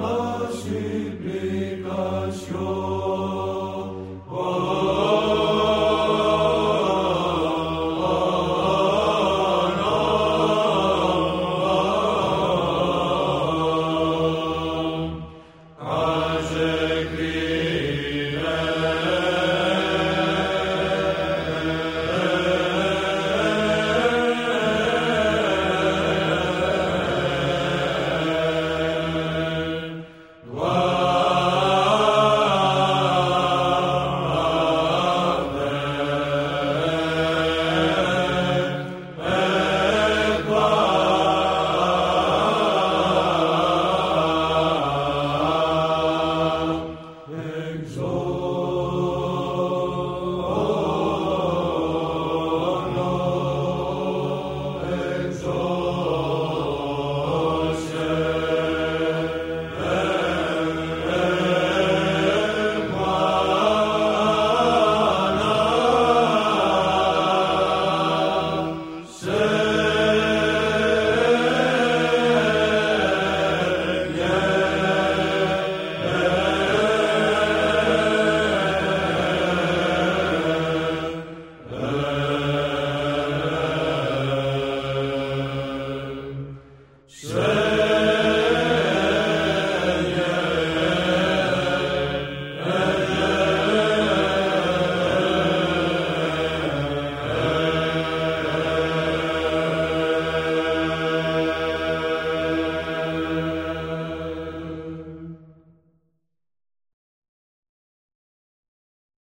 mă și.